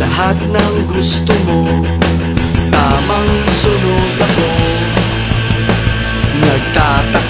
lahat ng gusto mo. Tamang sunod ako. Nagtataka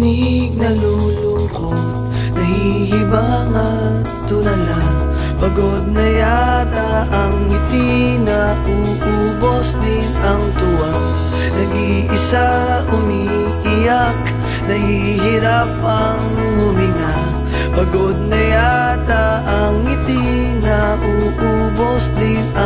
Nanginginig, nalulungkot Nahihibang at tulala. Pagod na yata ang ngiti na uubos din ang tuwa. Nag-iisa umiiyak Nahihirap ang huminga. Pagod na yata ang ngiti na uubos din ang